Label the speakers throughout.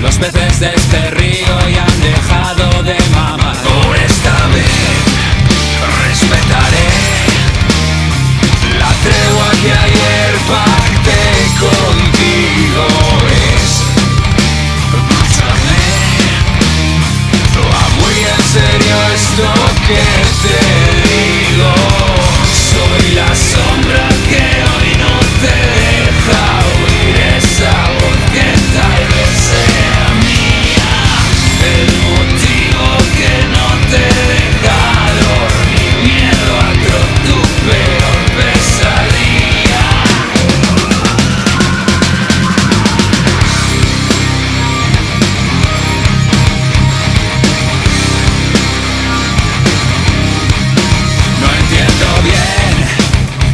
Speaker 1: Los peces de este río ya han dejado de mamar.
Speaker 2: Por esta vez respetaré la tregua que ayer pacté contigo. Es marcharme. Toma ah, muy en serio esto que te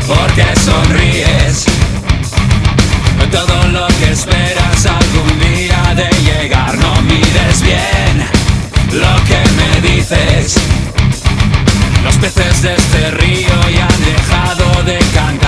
Speaker 2: bien por qué sonríes. Todo lo que esperas algún día de llegar. No mides bien lo que me dices. Los peces de este río ya han dejado de cantar.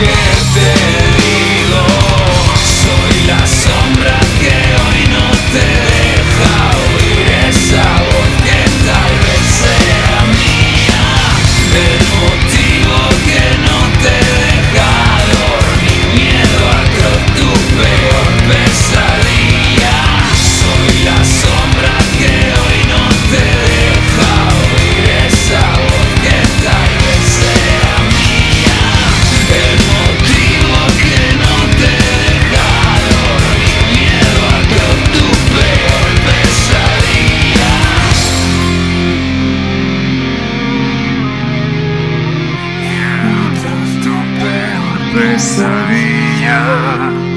Speaker 2: Esto Савия.